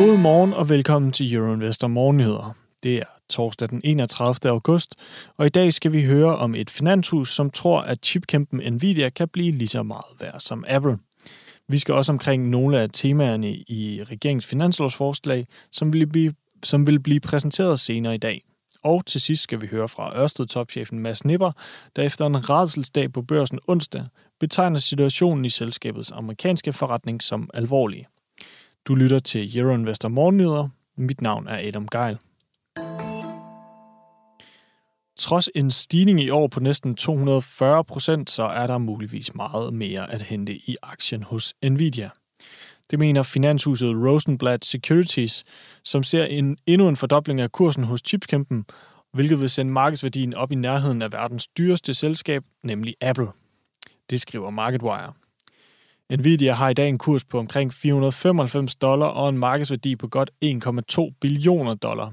God morgen og velkommen til Euroinvestor Morgennyheder. Det er torsdag den 31. august, og i dag skal vi høre om et finanshus, som tror, at chipkæmpen Nvidia kan blive lige så meget værd som Apple. Vi skal også omkring nogle af temaerne i regeringens finanslovsforslag, som vil blive, som vil blive præsenteret senere i dag. Og til sidst skal vi høre fra Ørsted-topchefen Mads Nipper, der efter en redselsdag på børsen onsdag betegner situationen i selskabets amerikanske forretning som alvorlig. Du lytter til Euroinvestor Morgennyheder. Mit navn er Adam Geil. Trods en stigning i år på næsten 240 procent, så er der muligvis meget mere at hente i aktien hos Nvidia. Det mener finanshuset Rosenblatt Securities, som ser en, endnu en fordobling af kursen hos chipkæmpen, hvilket vil sende markedsværdien op i nærheden af verdens dyreste selskab, nemlig Apple. Det skriver MarketWire. Nvidia har i dag en kurs på omkring 495 dollar og en markedsværdi på godt 1,2 billioner dollar.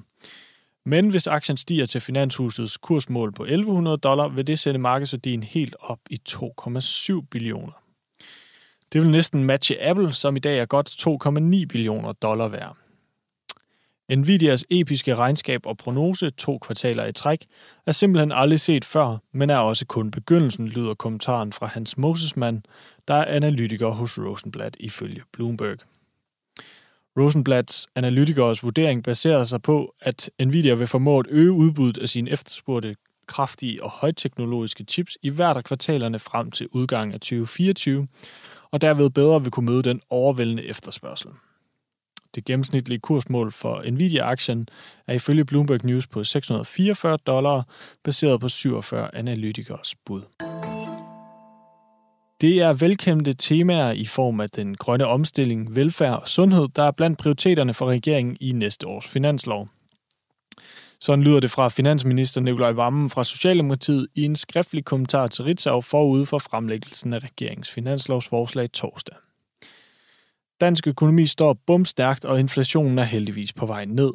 Men hvis aktien stiger til finanshusets kursmål på 1100 dollar, vil det sætte markedsværdien helt op i 2,7 billioner. Det vil næsten matche Apple, som i dag er godt 2,9 billioner dollar værd. Nvidias episke regnskab og prognose to kvartaler i træk er simpelthen aldrig set før, men er også kun begyndelsen, lyder kommentaren fra Hans Mosesmann, der er analytiker hos Rosenblatt ifølge Bloomberg. Rosenblatts analytikers vurdering baserer sig på, at Nvidia vil formå at øge udbuddet af sine efterspurgte kraftige og højteknologiske chips i hvert af kvartalerne frem til udgangen af 2024, og derved bedre vil kunne møde den overvældende efterspørgsel. Det gennemsnitlige kursmål for Nvidia-aktien er ifølge Bloomberg News på 644 dollar, baseret på 47 analytikers bud. Det er velkendte temaer i form af den grønne omstilling, velfærd og sundhed, der er blandt prioriteterne for regeringen i næste års finanslov. Sådan lyder det fra finansminister Nikolaj Vammen fra Socialdemokratiet i en skriftlig kommentar til Ritzau forud for fremlæggelsen af regeringens finanslovsforslag torsdag. Dansk økonomi står bumstærkt, og inflationen er heldigvis på vej ned.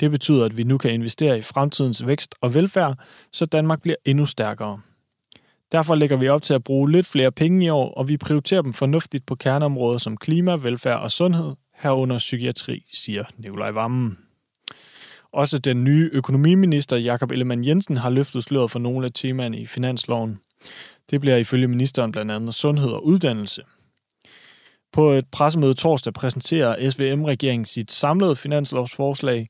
Det betyder, at vi nu kan investere i fremtidens vækst og velfærd, så Danmark bliver endnu stærkere. Derfor lægger vi op til at bruge lidt flere penge i år, og vi prioriterer dem fornuftigt på kerneområder som klima, velfærd og sundhed, herunder psykiatri, siger Nikolaj Vammen. Også den nye økonomiminister Jakob Ellemann Jensen har løftet sløret for nogle af temaerne i finansloven. Det bliver ifølge ministeren blandt andet sundhed og uddannelse. På et pressemøde torsdag præsenterer SVM-regeringen sit samlede finanslovsforslag,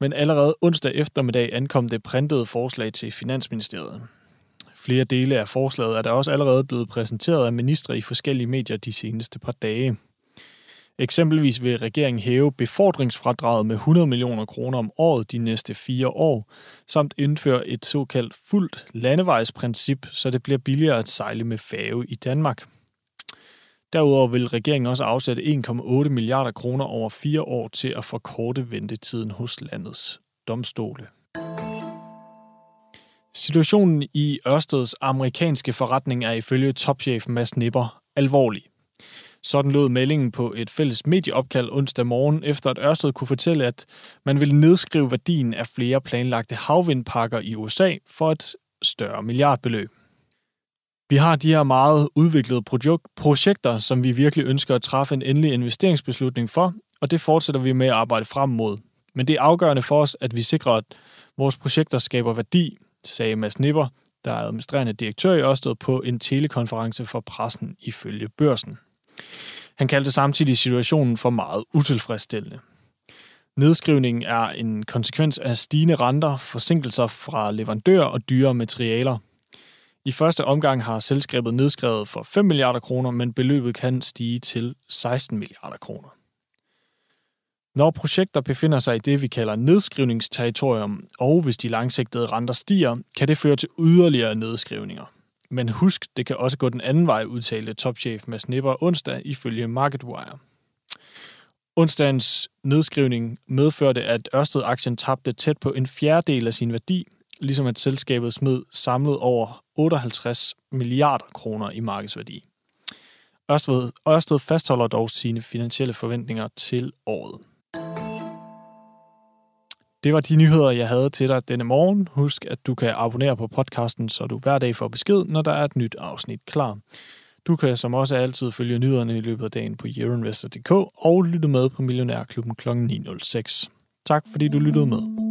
men allerede onsdag eftermiddag ankom det printede forslag til Finansministeriet. Flere dele af forslaget er der også allerede blevet præsenteret af ministre i forskellige medier de seneste par dage. Eksempelvis vil regeringen hæve befordringsfradraget med 100 millioner kroner om året de næste fire år, samt indføre et såkaldt fuldt landevejsprincip, så det bliver billigere at sejle med færge i Danmark. Derudover vil regeringen også afsætte 1,8 milliarder kroner over fire år til at forkorte ventetiden hos landets domstole. Situationen i Ørsteds amerikanske forretning er ifølge topchef Mads Nipper alvorlig. Sådan lød meldingen på et fælles medieopkald onsdag morgen, efter at Ørsted kunne fortælle, at man vil nedskrive værdien af flere planlagte havvindparker i USA for et større milliardbeløb. Vi har de her meget udviklede projekter, som vi virkelig ønsker at træffe en endelig investeringsbeslutning for, og det fortsætter vi med at arbejde frem mod. Men det er afgørende for os, at vi sikrer, at vores projekter skaber værdi, sagde Mads Nipper, der er administrerende direktør i Ørsted på en telekonference for pressen ifølge børsen. Han kaldte samtidig situationen for meget utilfredsstillende. Nedskrivningen er en konsekvens af stigende renter, forsinkelser fra leverandører og dyre materialer. I første omgang har selskabet nedskrevet for 5 milliarder kroner, men beløbet kan stige til 16 milliarder kroner. Når projekter befinder sig i det, vi kalder nedskrivningsterritorium, og hvis de langsigtede renter stiger, kan det føre til yderligere nedskrivninger. Men husk, det kan også gå den anden vej, udtalte topchef Mads Nipper onsdag ifølge MarketWire. Onsdagens nedskrivning medførte, at Ørsted-aktien tabte tæt på en fjerdedel af sin værdi, ligesom at selskabet smed samlet over 58 milliarder kroner i markedsværdi. Ørsted, Ørsted fastholder dog sine finansielle forventninger til året. Det var de nyheder, jeg havde til dig denne morgen. Husk, at du kan abonnere på podcasten, så du hver dag får besked, når der er et nyt afsnit klar. Du kan som også altid følge nyhederne i løbet af dagen på euroinvestor.dk og lytte med på Millionærklubben kl. 9.06. Tak fordi du lyttede med.